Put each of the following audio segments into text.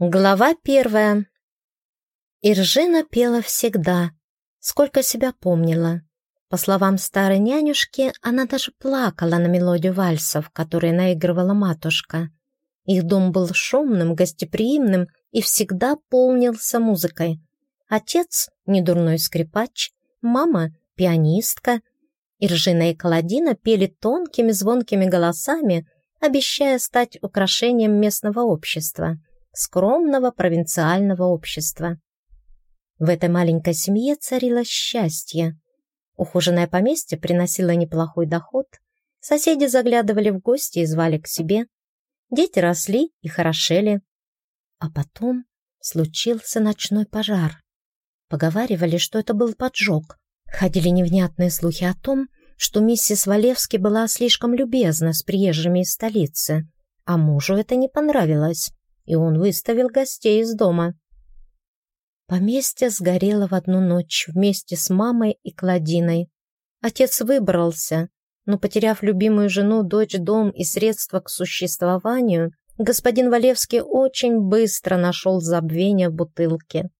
Глава первая. Иржина пела всегда, сколько себя помнила. По словам старой нянюшки, она даже плакала на мелодию вальсов, которые наигрывала матушка. Их дом был шумным, гостеприимным и всегда полнился музыкой. Отец — недурной скрипач, мама — пианистка. Иржина и Каладина пели тонкими звонкими голосами, обещая стать украшением местного общества — скромного провинциального общества. В этой маленькой семье царило счастье. Ухоженное поместье приносило неплохой доход, соседи заглядывали в гости и звали к себе, дети росли и хорошели. А потом случился ночной пожар. Поговаривали, что это был поджог. Ходили невнятные слухи о том, что миссис Валевски была слишком любезна с приезжими из столицы, а мужу это не понравилось и он выставил гостей из дома. Поместье сгорело в одну ночь вместе с мамой и Кладиной. Отец выбрался, но, потеряв любимую жену, дочь, дом и средства к существованию, господин Валевский очень быстро нашел забвение в бутылке.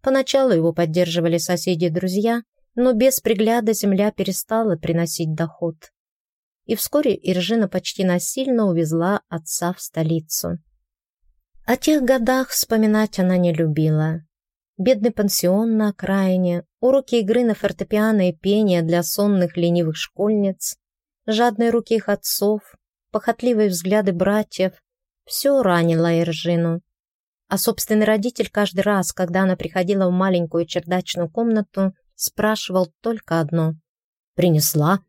Поначалу его поддерживали соседи и друзья, но без пригляда земля перестала приносить доход. И вскоре Иржина почти насильно увезла отца в столицу. О тех годах вспоминать она не любила. Бедный пансион на окраине, уроки игры на фортепиано и пения для сонных ленивых школьниц, жадные руки их отцов, похотливые взгляды братьев — все ранило Эржину. А собственный родитель каждый раз, когда она приходила в маленькую чердачную комнату, спрашивал только одно — «Принесла?»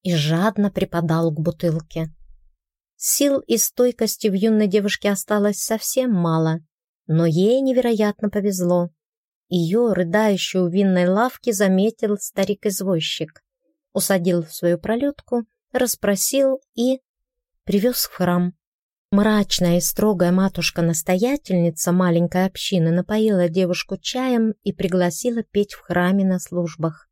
и жадно припадал к бутылке. Сил и стойкости в юной девушке осталось совсем мало, но ей невероятно повезло. Ее, рыдающую в винной лавке, заметил старик-извозчик. Усадил в свою пролетку, расспросил и привез в храм. Мрачная и строгая матушка-настоятельница маленькой общины напоила девушку чаем и пригласила петь в храме на службах.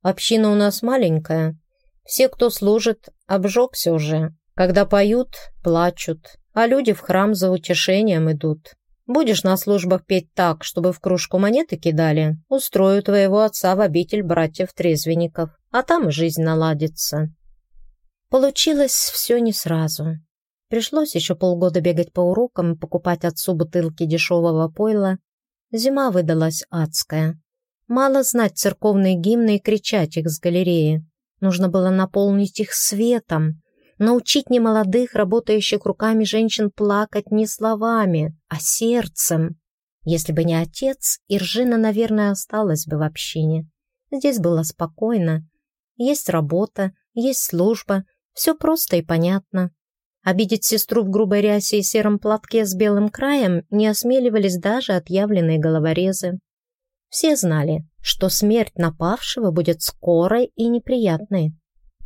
«Община у нас маленькая. Все, кто служит, обжегся уже, когда поют, плачут, а люди в храм за утешением идут. Будешь на службах петь так, чтобы в кружку монеты кидали, устрою твоего отца в обитель братьев-трезвенников, а там и жизнь наладится». Получилось все не сразу. Пришлось еще полгода бегать по урокам и покупать отцу бутылки дешевого пойла. Зима выдалась адская. Мало знать церковные гимны и кричать их с галереи. Нужно было наполнить их светом, научить немолодых, работающих руками женщин плакать не словами, а сердцем. Если бы не отец, Иржина, наверное, осталась бы в общине. Здесь было спокойно. Есть работа, есть служба, все просто и понятно. Обидеть сестру в грубой рясе и сером платке с белым краем не осмеливались даже отъявленные головорезы. Все знали, что смерть напавшего будет скорой и неприятной.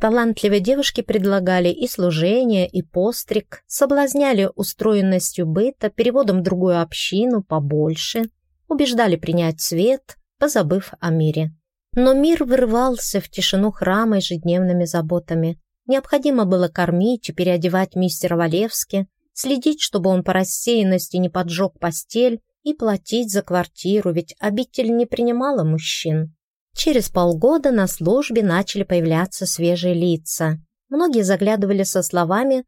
Талантливые девушки предлагали и служение, и постриг, соблазняли устроенностью быта, переводом в другую общину побольше, убеждали принять свет, позабыв о мире. Но мир вырвался в тишину храма ежедневными заботами. Необходимо было кормить и переодевать мистера Валевски, следить, чтобы он по рассеянности не поджег постель, и платить за квартиру, ведь обитель не принимала мужчин. Через полгода на службе начали появляться свежие лица. Многие заглядывали со словами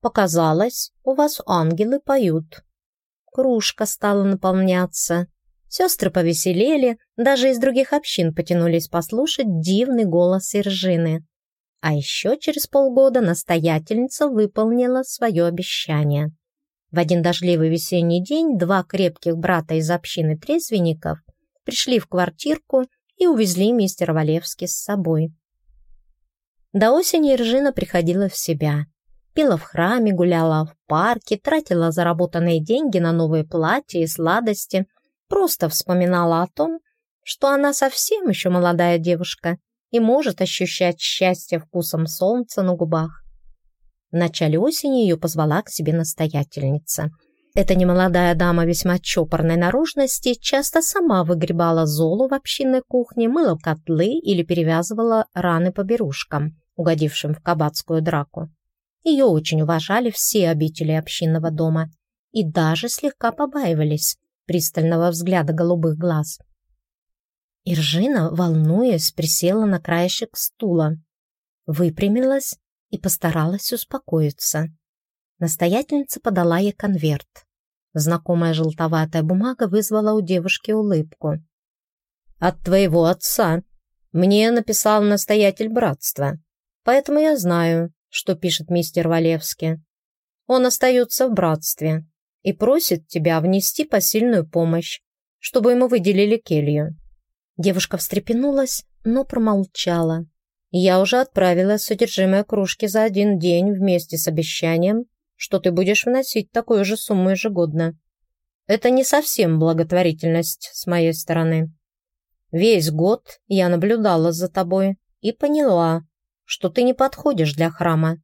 «Показалось, у вас ангелы поют». Кружка стала наполняться. Сестры повеселели, даже из других общин потянулись послушать дивный голос Иржины. А еще через полгода настоятельница выполнила свое обещание. В один дождливый весенний день два крепких брата из общины трезвенников пришли в квартирку и увезли мистера Валевски с собой. До осени Ржина приходила в себя. Пила в храме, гуляла в парке, тратила заработанные деньги на новые платья и сладости, просто вспоминала о том, что она совсем еще молодая девушка и может ощущать счастье вкусом солнца на губах. В начале осени ее позвала к себе настоятельница – эта немолодая дама весьма чопорной наружности часто сама выгребала золу в общинной кухне, мыла котлы или перевязывала раны по берушкам, угодившим в кабацкую драку. Ее очень уважали все обители общинного дома. и даже слегка побаивались пристального взгляда голубых глаз. Иржина, волнуясь, присела на краешек стула, выпрямилась и постаралась успокоиться. Настоятельница подала ей конверт. Знакомая желтоватая бумага вызвала у девушки улыбку. «От твоего отца. Мне написал настоятель братства, поэтому я знаю, что пишет мистер Валевский. Он остается в братстве и просит тебя внести посильную помощь, чтобы ему выделили келью. Девушка встрепенулась, но промолчала. Я уже отправила содержимое кружки за один день вместе с обещанием, что ты будешь вносить такую же сумму ежегодно. Это не совсем благотворительность с моей стороны. Весь год я наблюдала за тобой и поняла, что ты не подходишь для храма.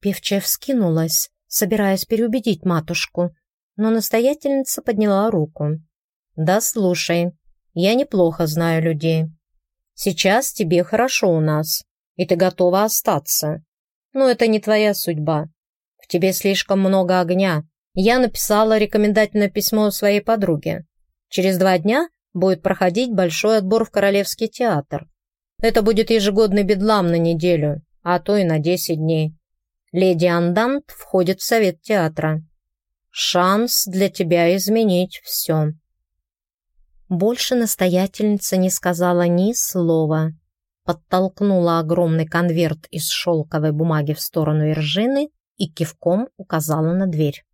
Певчая вскинулась, собираясь переубедить матушку, но настоятельница подняла руку. «Да слушай, я неплохо знаю людей. Сейчас тебе хорошо у нас, и ты готова остаться. Но это не твоя судьба. Тебе слишком много огня. Я написала рекомендательное письмо своей подруге. Через два дня будет проходить большой отбор в Королевский театр. Это будет ежегодный бедлам на неделю, а то и на десять дней. Леди Андант входит в совет театра. Шанс для тебя изменить все. Больше настоятельница не сказала ни слова. Подтолкнула огромный конверт из шелковой бумаги в сторону Иржины и кивком указала на дверь.